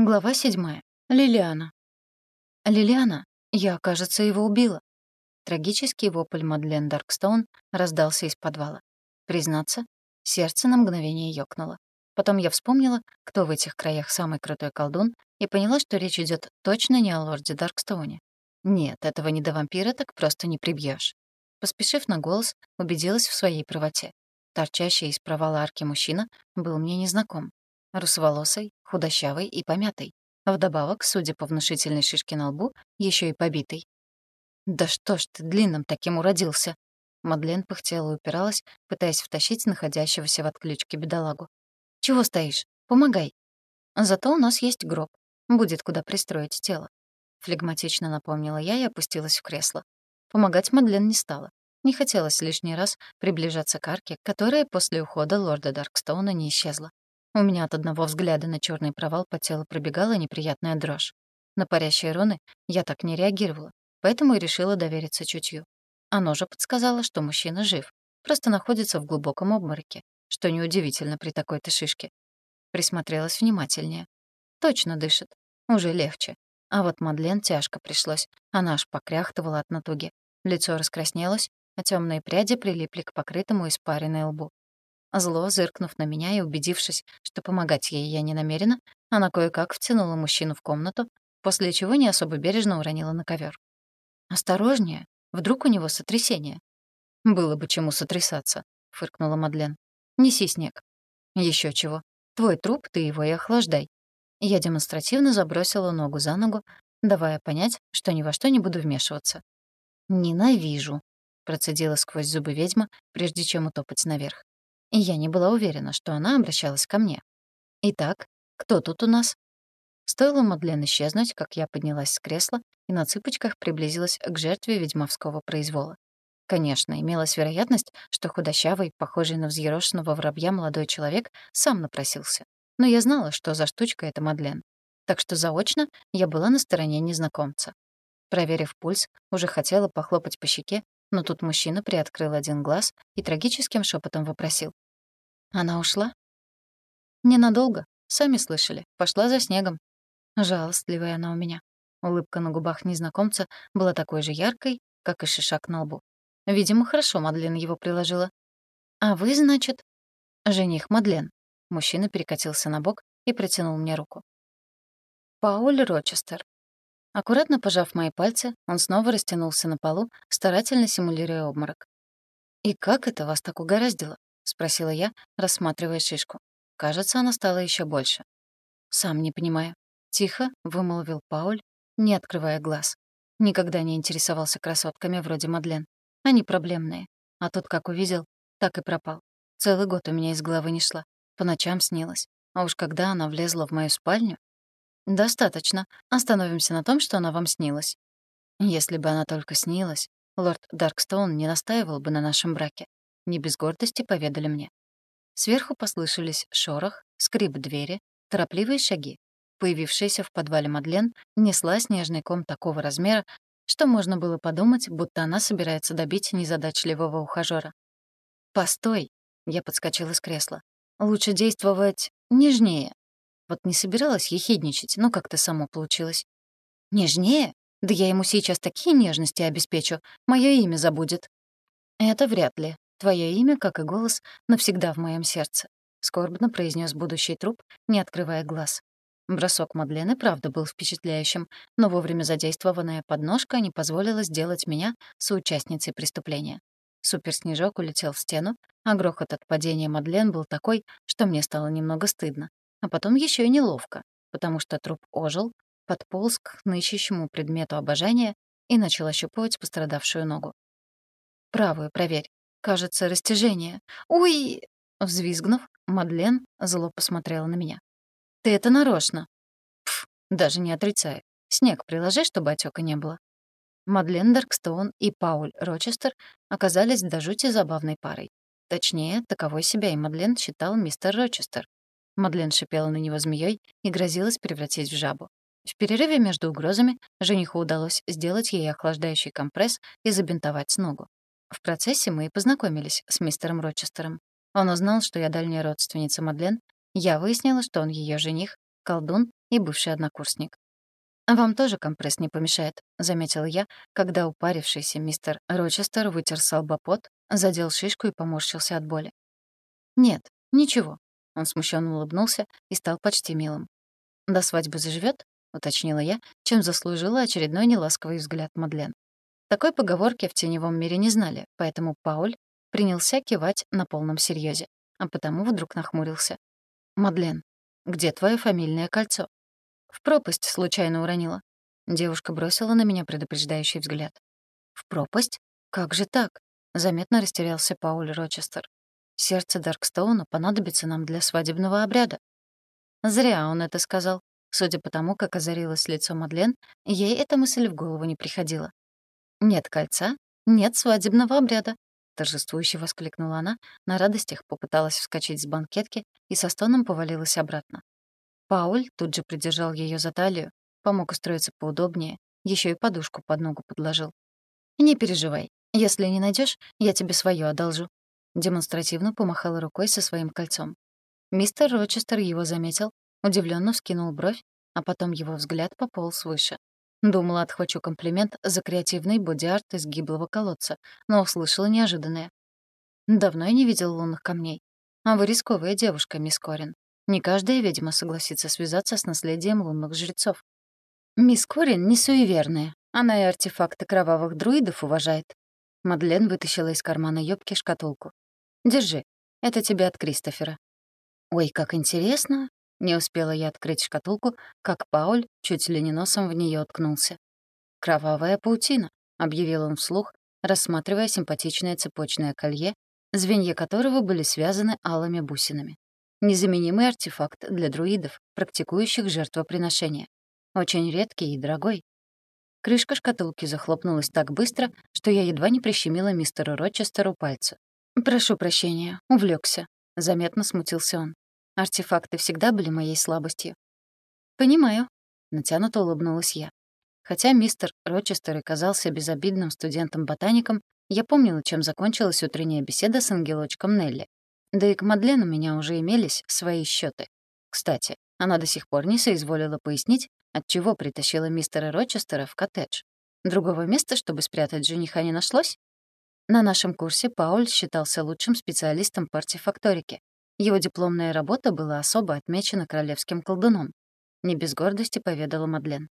Глава седьмая. Лилиана. Лилиана, я, кажется, его убила. Трагический вопль Мадлен Даркстоун раздался из подвала. Признаться, сердце на мгновение ёкнуло. Потом я вспомнила, кто в этих краях самый крутой колдун, и поняла, что речь идет точно не о лорде Даркстоуне. Нет, этого не до вампира так просто не прибьешь. Поспешив на голос, убедилась в своей правоте. Торчащий из провала арки мужчина был мне незнаком русоволосый, худощавый и помятый. Вдобавок, судя по внушительной шишке на лбу, еще и побитый. «Да что ж ты длинным таким уродился?» Мадлен пыхтела и упиралась, пытаясь втащить находящегося в отключке бедолагу. «Чего стоишь? Помогай!» «Зато у нас есть гроб. Будет куда пристроить тело». Флегматично напомнила я и опустилась в кресло. Помогать Мадлен не стала. Не хотелось лишний раз приближаться к арке, которая после ухода лорда Даркстоуна не исчезла. У меня от одного взгляда на черный провал по телу пробегала неприятная дрожь. На парящие руны я так не реагировала, поэтому и решила довериться чутью. Оно же подсказало, что мужчина жив, просто находится в глубоком обмороке, что неудивительно при такой-то шишке. Присмотрелась внимательнее. Точно дышит. Уже легче. А вот Мадлен тяжко пришлось. Она аж покряхтывала от натуги. Лицо раскраснелось, а темные пряди прилипли к покрытому испаренной лбу. Зло, зыркнув на меня и убедившись, что помогать ей я не намерена, она кое-как втянула мужчину в комнату, после чего не особо бережно уронила на ковер. «Осторожнее, вдруг у него сотрясение». «Было бы чему сотрясаться», — фыркнула Мадлен. «Неси снег». Еще чего. Твой труп, ты его и охлаждай». Я демонстративно забросила ногу за ногу, давая понять, что ни во что не буду вмешиваться. «Ненавижу», — процедила сквозь зубы ведьма, прежде чем утопать наверх и я не была уверена, что она обращалась ко мне. «Итак, кто тут у нас?» Стоило Мадлен исчезнуть, как я поднялась с кресла и на цыпочках приблизилась к жертве ведьмовского произвола. Конечно, имелась вероятность, что худощавый, похожий на взъерошенного воробья молодой человек сам напросился. Но я знала, что за штучка это Мадлен. Так что заочно я была на стороне незнакомца. Проверив пульс, уже хотела похлопать по щеке, но тут мужчина приоткрыл один глаз и трагическим шепотом вопросил. «Она ушла?» «Ненадолго. Сами слышали. Пошла за снегом. Жалостливая она у меня». Улыбка на губах незнакомца была такой же яркой, как и шишак на лбу. Видимо, хорошо Мадлен его приложила. «А вы, значит...» «Жених Мадлен». Мужчина перекатился на бок и протянул мне руку. «Пауль Рочестер, Аккуратно пожав мои пальцы, он снова растянулся на полу, старательно симулируя обморок. «И как это вас так угораздило?» — спросила я, рассматривая шишку. Кажется, она стала еще больше. «Сам не понимаю». Тихо вымолвил Пауль, не открывая глаз. Никогда не интересовался красотками вроде Мадлен. Они проблемные. А тут как увидел, так и пропал. Целый год у меня из головы не шла. По ночам снилась. А уж когда она влезла в мою спальню, «Достаточно. Остановимся на том, что она вам снилась». Если бы она только снилась, лорд Даркстоун не настаивал бы на нашем браке. Не без гордости поведали мне. Сверху послышались шорох, скрип двери, торопливые шаги. Появившаяся в подвале Мадлен несла снежный ком такого размера, что можно было подумать, будто она собирается добить незадачливого ухажёра. «Постой!» — я подскочила с кресла. «Лучше действовать нежнее». Вот не собиралась ехидничать, но как-то само получилось. «Нежнее? Да я ему сейчас такие нежности обеспечу, мое имя забудет». «Это вряд ли. Твое имя, как и голос, навсегда в моем сердце», — скорбно произнес будущий труп, не открывая глаз. Бросок Мадлены, правда, был впечатляющим, но вовремя задействованная подножка не позволила сделать меня соучастницей преступления. Суперснежок улетел в стену, а грохот от падения Мадлен был такой, что мне стало немного стыдно. А потом еще и неловко, потому что труп ожил, подполз к нычащему предмету обожания и начал ощупывать пострадавшую ногу. «Правую проверь. Кажется, растяжение. Уй!» Взвизгнув, Мадлен зло посмотрела на меня. «Ты это нарочно!» «Пф, даже не отрицаю. Снег приложи, чтобы отека не было». Мадлен Даркстоун и Пауль Рочестер оказались до жути забавной парой. Точнее, таковой себя и Мадлен считал мистер Рочестер, Мадлен шипела на него змеей и грозилась превратить в жабу. В перерыве между угрозами жениху удалось сделать ей охлаждающий компресс и забинтовать ногу. В процессе мы и познакомились с мистером Рочестером. Он узнал, что я дальняя родственница Мадлен. Я выяснила, что он ее жених, колдун и бывший однокурсник. «Вам тоже компресс не помешает», — заметила я, когда упарившийся мистер Рочестер вытер салбопот, задел шишку и поморщился от боли. «Нет, ничего», — он смущенно улыбнулся и стал почти милым. «До свадьбы заживет? уточнила я, чем заслужила очередной неласковый взгляд Мадлен. Такой поговорки в теневом мире не знали, поэтому Пауль принялся кивать на полном серьезе, а потому вдруг нахмурился. «Мадлен, где твое фамильное кольцо?» В пропасть случайно уронила. Девушка бросила на меня предупреждающий взгляд. В пропасть? Как же так? Заметно растерялся Пауль Рочестер. Сердце Даркстоуна понадобится нам для свадебного обряда. Зря он это сказал. Судя по тому, как озарилось лицо Мадлен, ей эта мысль в голову не приходила. «Нет кольца, нет свадебного обряда», — торжествующе воскликнула она, на радостях попыталась вскочить с банкетки и со стоном повалилась обратно. Пауль тут же придержал ее за талию, помог устроиться поудобнее, еще и подушку под ногу подложил. «Не переживай. Если не найдешь, я тебе свое одолжу». Демонстративно помахала рукой со своим кольцом. Мистер Рочестер его заметил, удивленно вскинул бровь, а потом его взгляд пополз выше. Думала, отхвачу комплимент за креативный боди-арт из гиблого колодца, но услышала неожиданное. «Давно я не видел лунных камней. А вы рисковая девушка, мисс Корин. Не каждая ведьма согласится связаться с наследием лунных жрецов. Мисс Корин не суеверная. Она и артефакты кровавых друидов уважает. Мадлен вытащила из кармана юбки шкатулку. «Держи. Это тебе от Кристофера». «Ой, как интересно!» Не успела я открыть шкатулку, как Пауль чуть ли не носом в нее уткнулся. «Кровавая паутина», — объявил он вслух, рассматривая симпатичное цепочное колье, звенья которого были связаны алыми бусинами. Незаменимый артефакт для друидов, практикующих жертвоприношения. Очень редкий и дорогой. Крышка шкатулки захлопнулась так быстро, что я едва не прищемила мистеру Рочестеру пальцы. «Прошу прощения, увлекся. заметно смутился он. Артефакты всегда были моей слабостью. «Понимаю», — натянуто улыбнулась я. Хотя мистер Рочестер и казался безобидным студентом-ботаником, я помнила, чем закончилась утренняя беседа с ангелочком Нелли. Да и к Мадлен у меня уже имелись свои счеты. Кстати, она до сих пор не соизволила пояснить, отчего притащила мистера Рочестера в коттедж. Другого места, чтобы спрятать жениха, не нашлось? На нашем курсе Пауль считался лучшим специалистом по артефакторике. Его дипломная работа была особо отмечена королевским колдуном. Не без гордости поведала Мадлен.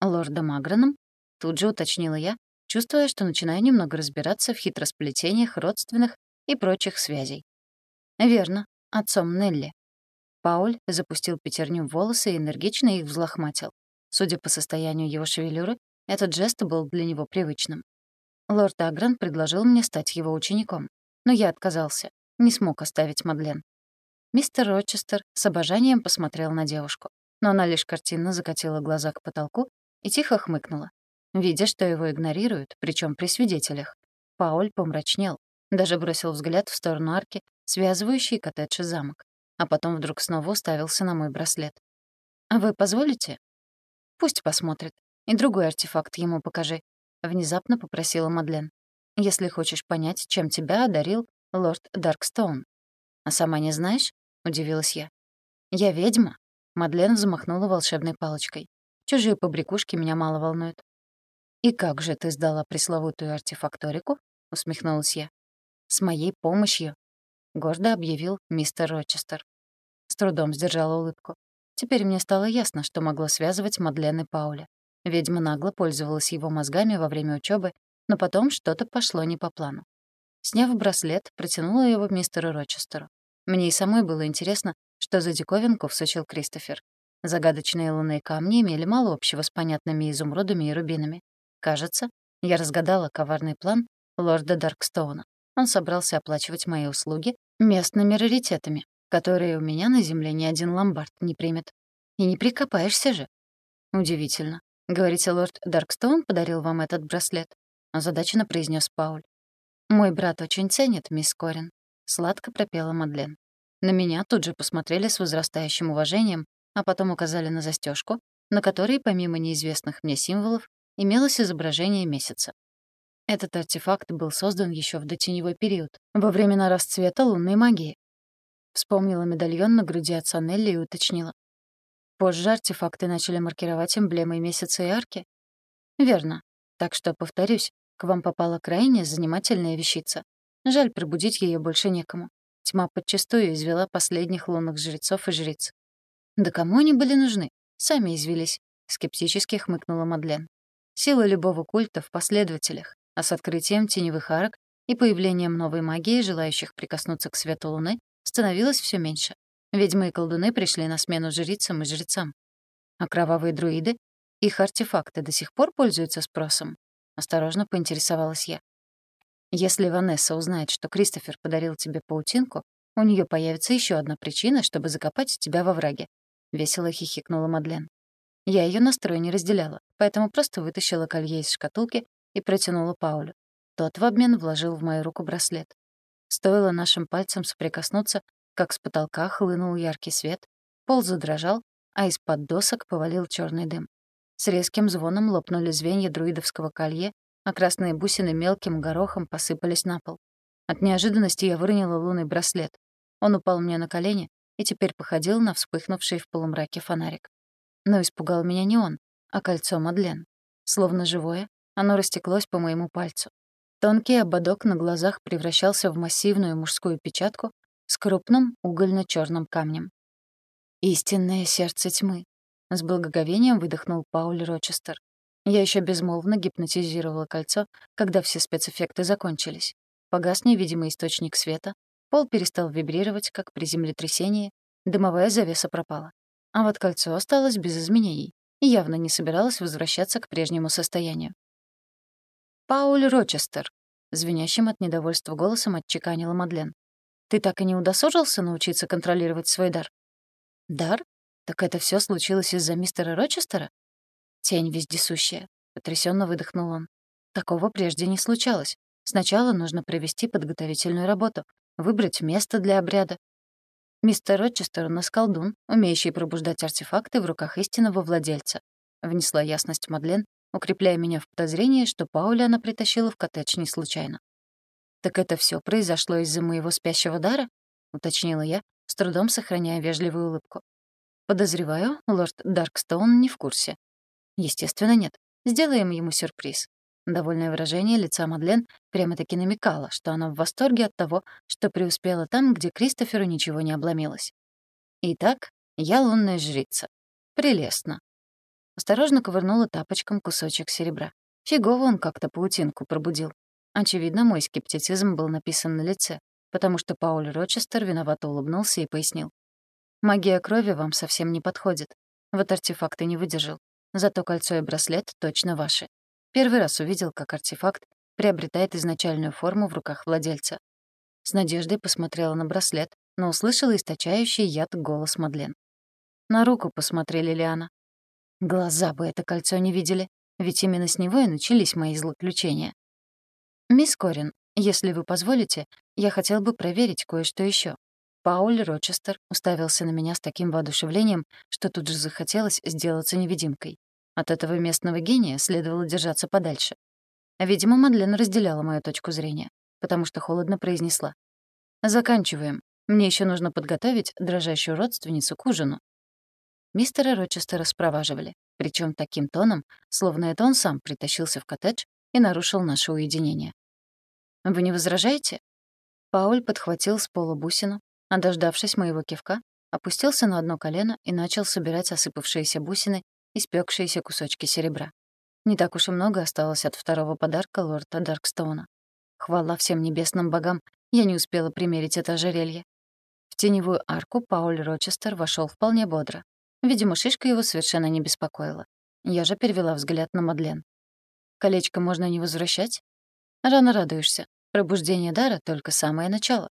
«Лордом Агроном?» Тут же уточнила я, чувствуя, что начинаю немного разбираться в хитросплетениях родственных и прочих связей. Верно, отцом Нелли. Пауль запустил пятерню в волосы и энергично их взлохматил. Судя по состоянию его шевелюры, этот жест был для него привычным. Лорд Агран предложил мне стать его учеником, но я отказался, не смог оставить Мадлен. Мистер Рочестер с обожанием посмотрел на девушку, но она лишь картинно закатила глаза к потолку и тихо хмыкнула. Видя, что его игнорируют, причем при свидетелях, Пауль помрачнел, даже бросил взгляд в сторону арки, связывающий коттедж и замок, а потом вдруг снова уставился на мой браслет. «А «Вы позволите?» «Пусть посмотрит. И другой артефакт ему покажи», — внезапно попросила Мадлен. «Если хочешь понять, чем тебя одарил лорд Даркстоун». «А сама не знаешь?» — удивилась я. «Я ведьма», — Мадлен взмахнула волшебной палочкой. «Чужие побрякушки меня мало волнуют». «И как же ты сдала пресловутую артефакторику?» — усмехнулась я. «С моей помощью», — гордо объявил мистер Рочестер. С трудом сдержала улыбку. Теперь мне стало ясно, что могло связывать Мадлен и Пауля. Ведьма нагло пользовалась его мозгами во время учебы, но потом что-то пошло не по плану. Сняв браслет, протянула его мистеру Рочестеру. Мне и самой было интересно, что за диковинку всучил Кристофер. Загадочные лунные камни имели мало общего с понятными изумрудами и рубинами. Кажется, я разгадала коварный план лорда Даркстоуна. Он собрался оплачивать мои услуги местными раритетами, которые у меня на земле ни один ломбард не примет. И не прикопаешься же. Удивительно. Говорите, лорд Даркстоун подарил вам этот браслет? Озадаченно произнес Пауль. Мой брат очень ценит мисс Корин. Сладко пропела Мадлен. На меня тут же посмотрели с возрастающим уважением, а потом указали на застежку, на которой, помимо неизвестных мне символов, имелось изображение месяца. Этот артефакт был создан еще в дотеневой период, во времена расцвета лунной магии. Вспомнила медальон на груди отца Нелли и уточнила. Позже артефакты начали маркировать эмблемы месяца и арки? Верно. Так что, повторюсь, к вам попала крайне занимательная вещица. Жаль, пробудить ее больше некому. Тьма подчастую извела последних лунных жрецов и жриц. Да кому они были нужны? Сами извелись, скептически хмыкнула Мадлен. Сила любого культа в последователях, а с открытием теневых арок и появлением новой магии, желающих прикоснуться к свету луны, становилось все меньше. Ведьмы и колдуны пришли на смену жрицам и жрецам. А кровавые друиды? Их артефакты до сих пор пользуются спросом? Осторожно поинтересовалась я. Если Ванесса узнает, что Кристофер подарил тебе паутинку, у нее появится еще одна причина, чтобы закопать тебя во враге. Весело хихикнула Мадлен. Я ее настрой не разделяла, поэтому просто вытащила колье из шкатулки и протянула Паулю. Тот в обмен вложил в мою руку браслет. Стоило нашим пальцам соприкоснуться, как с потолка хлынул яркий свет, пол задрожал, а из-под досок повалил черный дым. С резким звоном лопнули звенья друидовского колье, а красные бусины мелким горохом посыпались на пол. От неожиданности я выронила лунный браслет. Он упал мне на колени и теперь походил на вспыхнувший в полумраке фонарик. Но испугал меня не он, а кольцо Мадлен. Словно живое, оно растеклось по моему пальцу. Тонкий ободок на глазах превращался в массивную мужскую печатку с крупным угольно черным камнем. «Истинное сердце тьмы», — с благоговением выдохнул Пауль Рочестер. Я еще безмолвно гипнотизировала кольцо, когда все спецэффекты закончились. Погас невидимый источник света, пол перестал вибрировать, как при землетрясении, дымовая завеса пропала. А вот кольцо осталось без изменений и явно не собиралось возвращаться к прежнему состоянию. «Пауль Рочестер», — звенящим от недовольства голосом отчеканила Мадлен. «Ты так и не удосужился научиться контролировать свой дар?» «Дар? Так это все случилось из-за мистера Рочестера?» «Тень вездесущая», — потрясенно выдохнул он. «Такого прежде не случалось. Сначала нужно провести подготовительную работу, выбрать место для обряда. Мистер Рочестер у нас колдун, умеющий пробуждать артефакты в руках истинного владельца», — внесла ясность Мадлен, укрепляя меня в подозрении, что Пауля она притащила в коттедж не случайно. «Так это все произошло из-за моего спящего дара?» — уточнила я, с трудом сохраняя вежливую улыбку. «Подозреваю, лорд Даркстоун не в курсе». «Естественно, нет. Сделаем ему сюрприз». Довольное выражение лица Мадлен прямо-таки намекало, что она в восторге от того, что преуспела там, где Кристоферу ничего не обломилось. «Итак, я лунная жрица. Прелестно. Осторожно ковырнула тапочком кусочек серебра. Фигово он как-то паутинку пробудил. Очевидно, мой скептицизм был написан на лице, потому что Пауль Рочестер виновато улыбнулся и пояснил. «Магия крови вам совсем не подходит. Вот артефакт и не выдержал. Зато кольцо и браслет точно ваши. Первый раз увидел, как артефакт приобретает изначальную форму в руках владельца. С надеждой посмотрела на браслет, но услышала источающий яд голос Мадлен. «На руку посмотри, Лилиана. Глаза бы это кольцо не видели, ведь именно с него и начались мои злоключения. «Мисс Корин, если вы позволите, я хотел бы проверить кое-что еще. Пауль Рочестер уставился на меня с таким воодушевлением, что тут же захотелось сделаться невидимкой. От этого местного гения следовало держаться подальше. Видимо, Мадлен разделяла мою точку зрения, потому что холодно произнесла. «Заканчиваем. Мне еще нужно подготовить дрожащую родственницу к ужину. Мистера Рочестера спроваживали, причем таким тоном, словно это он сам притащился в коттедж и нарушил наше уединение. «Вы не возражаете?» Пауль подхватил с пола бусину, а, дождавшись моего кивка, опустился на одно колено и начал собирать осыпавшиеся бусины и спекшиеся кусочки серебра. Не так уж и много осталось от второго подарка лорда Даркстоуна. Хвала всем небесным богам, я не успела примерить это ожерелье. В теневую арку Пауль Рочестер вошел вполне бодро, Видимо, шишка его совершенно не беспокоила. Я же перевела взгляд на Мадлен. «Колечко можно не возвращать?» «Рано радуешься. Пробуждение дара — только самое начало».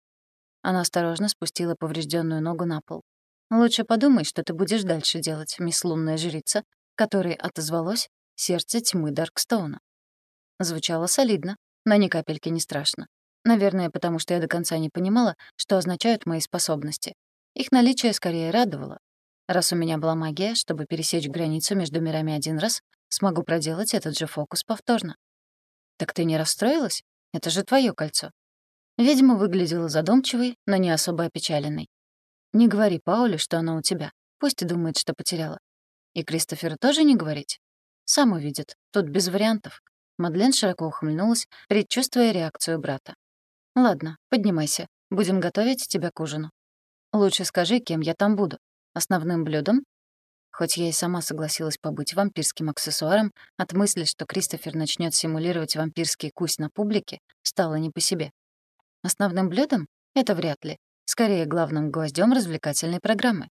Она осторожно спустила поврежденную ногу на пол. «Лучше подумай, что ты будешь дальше делать, мисс лунная жрица, которой отозвалось сердце тьмы Даркстоуна». Звучало солидно, но ни капельки не страшно. Наверное, потому что я до конца не понимала, что означают мои способности. Их наличие скорее радовало, Раз у меня была магия, чтобы пересечь границу между мирами один раз, смогу проделать этот же фокус повторно. «Так ты не расстроилась? Это же твое кольцо». Ведьма выглядела задумчивой, но не особо опечаленной. «Не говори Пауле, что оно у тебя. Пусть думает, что потеряла. И Кристоферу тоже не говорить? Сам увидит. Тут без вариантов. Мадлен широко ухмыльнулась, предчувствуя реакцию брата. «Ладно, поднимайся. Будем готовить тебя к ужину. Лучше скажи, кем я там буду. Основным блюдом?» Хоть я и сама согласилась побыть вампирским аксессуаром, от мысли, что Кристофер начнет симулировать вампирский кусь на публике, стало не по себе. Основным блюдом? Это вряд ли. Скорее, главным гвоздем развлекательной программы.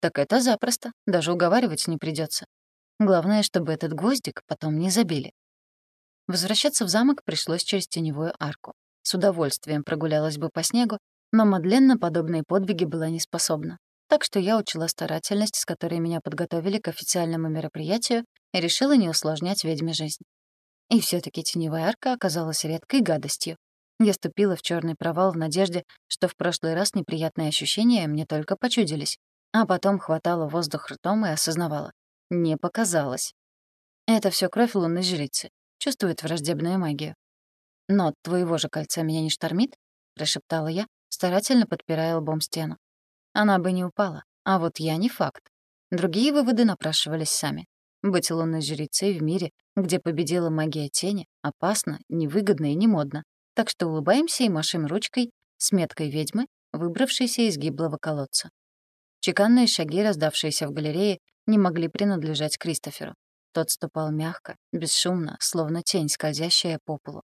Так это запросто, даже уговаривать не придется. Главное, чтобы этот гвоздик потом не забили. Возвращаться в замок пришлось через теневую арку. С удовольствием прогулялась бы по снегу, но Мадлен на подобные подвиги была не способна. Так что я учила старательность, с которой меня подготовили к официальному мероприятию, и решила не усложнять ведьме жизнь. И все таки теневая арка оказалась редкой гадостью. Я ступила в черный провал в надежде, что в прошлый раз неприятные ощущения мне только почудились, а потом хватала воздух ртом и осознавала. Не показалось. Это все кровь лунной жрицы чувствует враждебную магию. «Но от твоего же кольца меня не штормит?» — прошептала я, старательно подпирая лбом стену. Она бы не упала, а вот я не факт. Другие выводы напрашивались сами. Быть лунной жрицей в мире, где победила магия тени, опасно, невыгодно и не модно. Так что улыбаемся и машем ручкой с меткой ведьмы, выбравшейся из гиблого колодца. Чеканные шаги, раздавшиеся в галерее, не могли принадлежать Кристоферу. Тот ступал мягко, бесшумно, словно тень, скользящая по полу.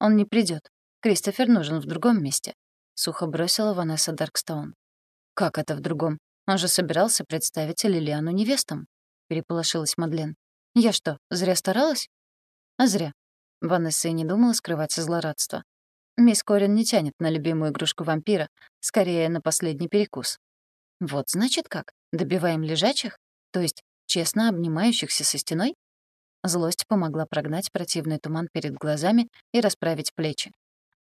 «Он не придет. Кристофер нужен в другом месте», — сухо бросила Ванесса Даркстоун. «Как это в другом? Он же собирался представить Лилиану невестам», — переполошилась Мадлен. «Я что, зря старалась?» «А зря». Ванесса и не думала скрывать злорадство. Мисс Корин не тянет на любимую игрушку вампира, скорее на последний перекус. «Вот значит как? Добиваем лежачих? То есть честно обнимающихся со стеной? Злость помогла прогнать противный туман перед глазами и расправить плечи.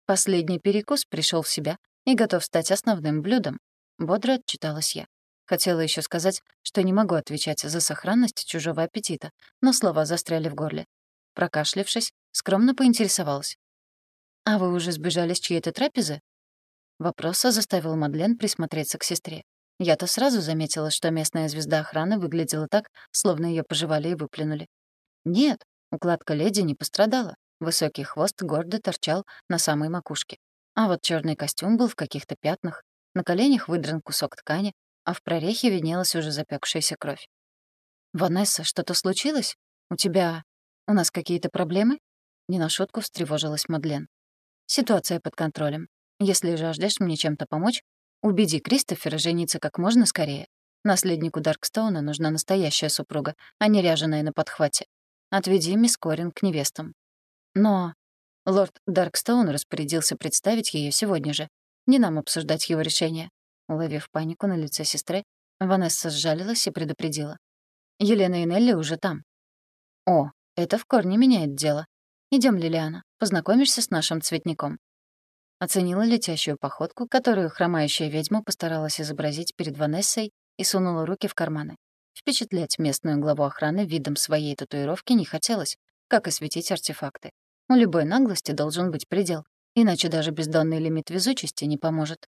Последний перекус пришел в себя и готов стать основным блюдом. Бодро отчиталась я. Хотела еще сказать, что не могу отвечать за сохранность чужого аппетита, но слова застряли в горле. Прокашлявшись, скромно поинтересовалась. «А вы уже сбежали с чьей-то трапезы?» Вопрос заставил Мадлен присмотреться к сестре. Я-то сразу заметила, что местная звезда охраны выглядела так, словно ее пожевали и выплюнули. Нет, укладка леди не пострадала. Высокий хвост гордо торчал на самой макушке. А вот черный костюм был в каких-то пятнах, на коленях выдран кусок ткани, а в прорехе виднелась уже запекшаяся кровь. «Ванесса, что-то случилось? У тебя... У нас какие-то проблемы?» Не на шутку встревожилась Мадлен. «Ситуация под контролем. Если жаждешь мне чем-то помочь, Убеди Кристофера жениться как можно скорее. Наследнику Даркстоуна нужна настоящая супруга, а не ряженая на подхвате. Отведи мисс Корин к невестам. Но лорд Даркстоун распорядился представить ее сегодня же. Не нам обсуждать его решение. Уловив панику на лице сестры, Ванесса сжалилась и предупредила. Елена и Нелли уже там. О, это в корне меняет дело. Идем, Лилиана, познакомишься с нашим цветником. Оценила летящую походку, которую хромающая ведьма постаралась изобразить перед Ванессой и сунула руки в карманы. Впечатлять местную главу охраны видом своей татуировки не хотелось, как и светить артефакты. У любой наглости должен быть предел, иначе даже бездонный лимит везучести не поможет.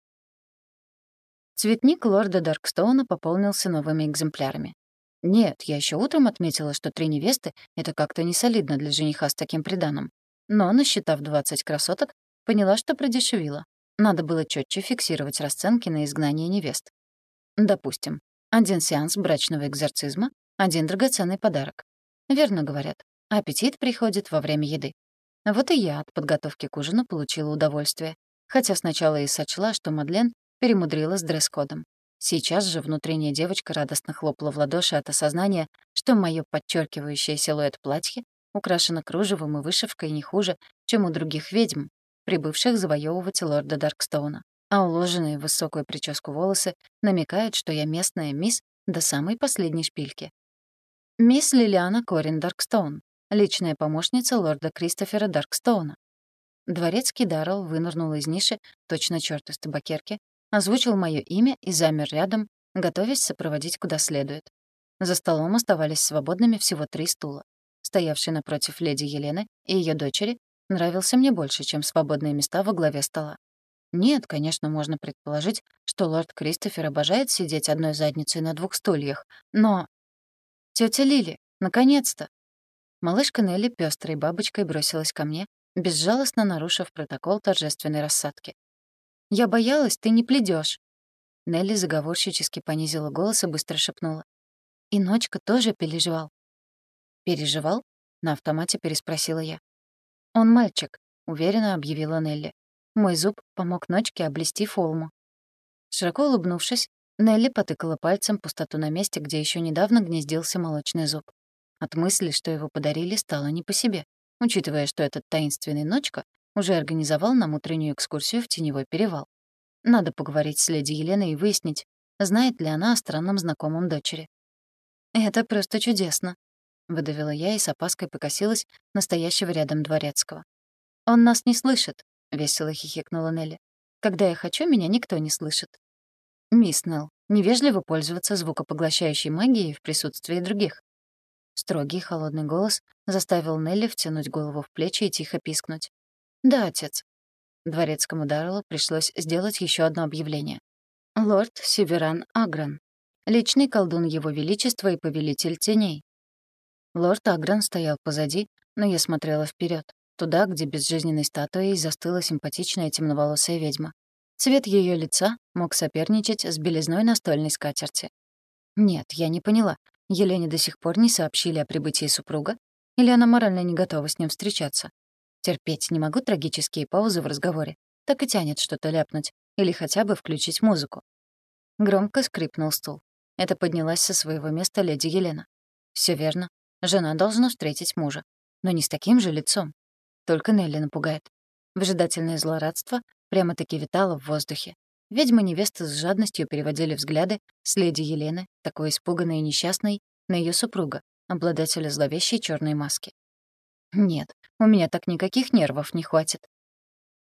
Цветник лорда Даркстоуна пополнился новыми экземплярами. Нет, я еще утром отметила, что три невесты — это как-то не солидно для жениха с таким приданым. Но, насчитав 20 красоток, Поняла, что продешевила. Надо было четче фиксировать расценки на изгнание невест. Допустим, один сеанс брачного экзорцизма, один драгоценный подарок. Верно говорят, аппетит приходит во время еды. Вот и я от подготовки к ужину получила удовольствие, хотя сначала и сочла, что Мадлен перемудрила с дресс-кодом. Сейчас же внутренняя девочка радостно хлопала в ладоши от осознания, что моё подчеркивающее силуэт платье украшено кружевом и вышивкой не хуже, чем у других ведьм, прибывших завоевывать лорда Даркстоуна. А уложенные в высокую прическу волосы намекают, что я местная мисс до самой последней шпильки. Мисс Лилиана Корин Даркстоун, личная помощница лорда Кристофера Даркстоуна. Дворецкий Даррелл вынырнул из ниши, точно черт из табакерки, озвучил мое имя и замер рядом, готовясь сопроводить куда следует. За столом оставались свободными всего три стула. Стоявший напротив леди Елены и ее дочери нравился мне больше, чем свободные места во главе стола. Нет, конечно, можно предположить, что лорд Кристофер обожает сидеть одной задницей на двух стульях, но... Тётя Лили, наконец-то!» Малышка Нелли пёстрой бабочкой бросилась ко мне, безжалостно нарушив протокол торжественной рассадки. «Я боялась, ты не пледёшь!» Нелли заговорщически понизила голос и быстро шепнула. «И ночка тоже переживал». «Переживал?» — на автомате переспросила я. «Он мальчик», — уверенно объявила Нелли. Мой зуб помог ночке облести форму. Широко улыбнувшись, Нелли потыкала пальцем пустоту на месте, где еще недавно гнездился молочный зуб. От мысли, что его подарили, стало не по себе, учитывая, что этот таинственный ночка уже организовал нам утреннюю экскурсию в Теневой перевал. Надо поговорить с леди Еленой и выяснить, знает ли она о странном знакомом дочери. «Это просто чудесно», — выдавила я и с опаской покосилась настоящего рядом дворецкого. «Он нас не слышит», — весело хихикнула Нелли. «Когда я хочу, меня никто не слышит». «Мисс Нелл, невежливо пользоваться звукопоглощающей магией в присутствии других». Строгий холодный голос заставил Нелли втянуть голову в плечи и тихо пискнуть. «Да, отец». Дворецкому Дарреллу пришлось сделать еще одно объявление. «Лорд Северан Агран. Личный колдун Его Величества и повелитель теней». Лорд Агран стоял позади, но я смотрела вперед туда, где безжизненной статуей застыла симпатичная темноволосая ведьма. Цвет ее лица мог соперничать с белизной настольной скатерти. Нет, я не поняла. Елене до сих пор не сообщили о прибытии супруга? Или она морально не готова с ним встречаться? Терпеть не могу трагические паузы в разговоре. Так и тянет что-то ляпнуть. Или хотя бы включить музыку. Громко скрипнул стул. Это поднялась со своего места леди Елена. Все верно. Жена должна встретить мужа. Но не с таким же лицом. Только Нелли напугает. Выжидательное злорадство прямо-таки витало в воздухе. Ведьмы невесты с жадностью переводили взгляды с леди Елены, такой испуганной и несчастной, на ее супруга, обладателя зловещей черной маски. Нет, у меня так никаких нервов не хватит.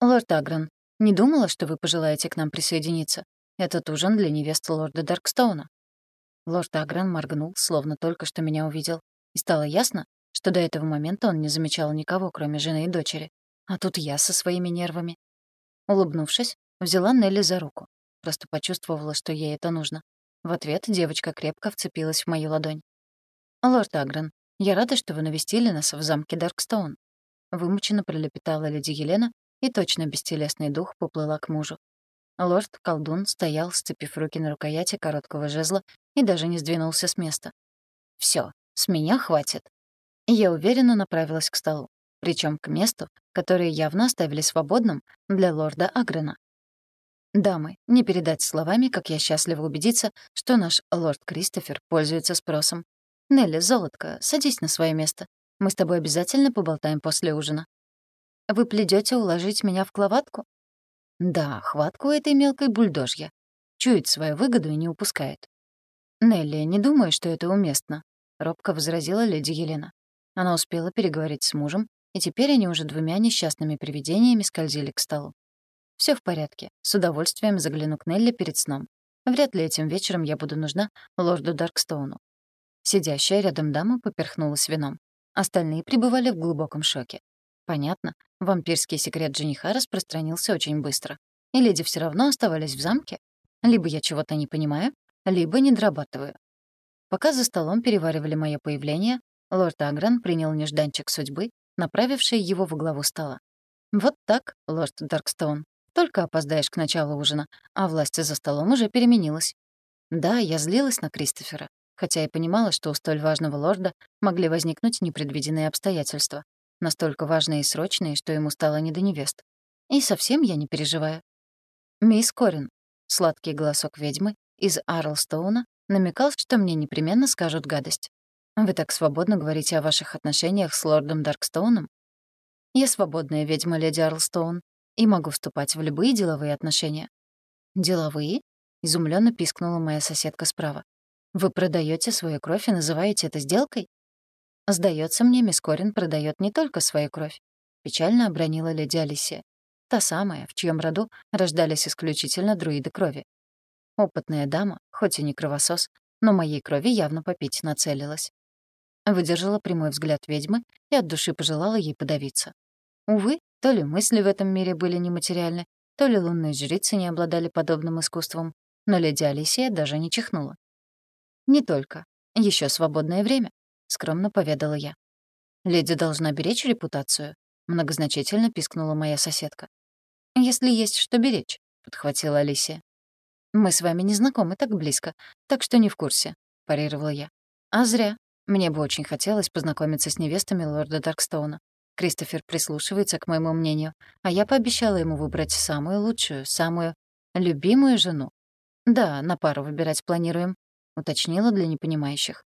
Лорд Агран, не думала, что вы пожелаете к нам присоединиться. Этот ужин для невесты лорда Даркстоуна. Лорд Агран моргнул, словно только что меня увидел. И стало ясно, что до этого момента он не замечал никого, кроме жены и дочери. А тут я со своими нервами. Улыбнувшись, взяла Нелли за руку. Просто почувствовала, что ей это нужно. В ответ девочка крепко вцепилась в мою ладонь. «Лорд Агран, я рада, что вы навестили нас в замке Даркстоун». Вымученно пролепетала леди Елена, и точно бестелесный дух поплыла к мужу. Лорд-колдун стоял, сцепив руки на рукояти короткого жезла и даже не сдвинулся с места. Все, с меня хватит», я уверенно направилась к столу, причем к месту, которое явно оставили свободным для лорда Агрена. Дамы, не передать словами, как я счастлива убедиться, что наш лорд Кристофер пользуется спросом. Нелли, золотко, садись на свое место. Мы с тобой обязательно поболтаем после ужина. Вы пледете уложить меня в кроватку? Да, хватку этой мелкой бульдожья. Чует свою выгоду и не упускает. Нелли, не думаю, что это уместно, робко возразила леди Елена. Она успела переговорить с мужем, и теперь они уже двумя несчастными привидениями скользили к столу. Все в порядке. С удовольствием загляну к Нелли перед сном. Вряд ли этим вечером я буду нужна лорду Даркстоуну. Сидящая рядом дама поперхнулась вином. Остальные пребывали в глубоком шоке. Понятно, вампирский секрет жениха распространился очень быстро. И леди все равно оставались в замке. Либо я чего-то не понимаю, либо не дорабатываю. Пока за столом переваривали мое появление, Лорд Агран принял нежданчик судьбы, направивший его во главу стола. «Вот так, лорд Даркстоун. Только опоздаешь к началу ужина, а власть за столом уже переменилась». Да, я злилась на Кристофера, хотя и понимала, что у столь важного лорда могли возникнуть непредвиденные обстоятельства, настолько важные и срочные, что ему стало не до невест. И совсем я не переживаю. «Мисс Корин», — сладкий голосок ведьмы из Арлстоуна, намекал, что мне непременно скажут гадость. Вы так свободно говорите о ваших отношениях с лордом Даркстоуном? Я свободная ведьма, леди Арлстоун, и могу вступать в любые деловые отношения. Деловые? Изумленно пискнула моя соседка справа. Вы продаете свою кровь и называете это сделкой? Сдается мне, мисс Корин продает не только свою кровь. Печально обронила леди Алисия. Та самая, в чьем роду рождались исключительно друиды крови. Опытная дама, хоть и не кровосос, но моей крови явно попить нацелилась. Выдержала прямой взгляд ведьмы и от души пожелала ей подавиться. Увы, то ли мысли в этом мире были нематериальны, то ли лунные жрицы не обладали подобным искусством, но леди Алисия даже не чихнула. «Не только. Еще свободное время», — скромно поведала я. «Леди должна беречь репутацию», — многозначительно пискнула моя соседка. «Если есть что беречь», — подхватила Алисия. «Мы с вами не знакомы так близко, так что не в курсе», — парировала я. «А зря. Мне бы очень хотелось познакомиться с невестами лорда Даркстоуна. Кристофер прислушивается к моему мнению, а я пообещала ему выбрать самую лучшую, самую любимую жену. Да, на пару выбирать планируем, уточнила для непонимающих.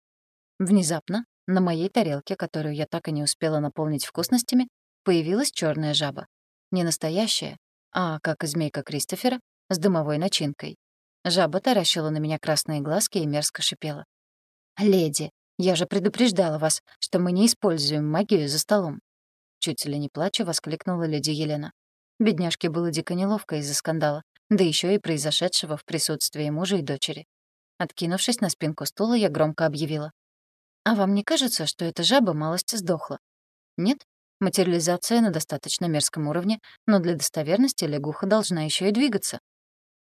Внезапно на моей тарелке, которую я так и не успела наполнить вкусностями, появилась черная жаба. Не настоящая, а, как и змейка Кристофера, с дымовой начинкой. Жаба таращила на меня красные глазки и мерзко шипела. «Леди, я же предупреждала вас, что мы не используем магию за столом. Чуть ли не плача воскликнула леди Елена. Бедняжке было дико неловко из-за скандала, да еще и произошедшего в присутствии мужа и дочери. Откинувшись на спинку стула, я громко объявила. «А вам не кажется, что эта жаба малость сдохла?» «Нет? Материализация на достаточно мерзком уровне, но для достоверности лягуха должна еще и двигаться».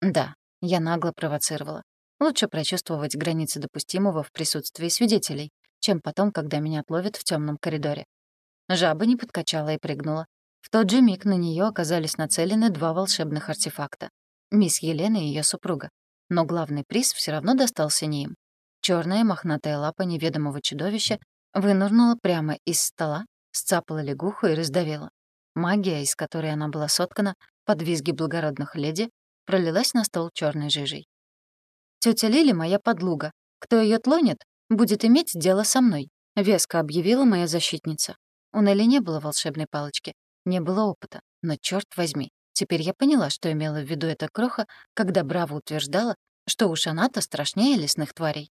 «Да», — я нагло провоцировала. «Лучше прочувствовать границы допустимого в присутствии свидетелей, чем потом, когда меня отловят в темном коридоре. Жаба не подкачала и прыгнула. В тот же миг на нее оказались нацелены два волшебных артефакта. Мисс Елена и ее супруга. Но главный приз все равно достался не им. Черная мохнатая лапа неведомого чудовища вынырнула прямо из стола, сцапала лягуху и раздавила. Магия, из которой она была соткана, под визги благородных леди, пролилась на стол черной жижей. Тетя Лили моя подлуга. Кто ее тлонит, будет иметь дело со мной», — веско объявила моя защитница. У Нелли не было волшебной палочки, не было опыта, но черт возьми, теперь я поняла, что имела в виду эта кроха, когда Браво утверждала, что уж она-то страшнее лесных тварей.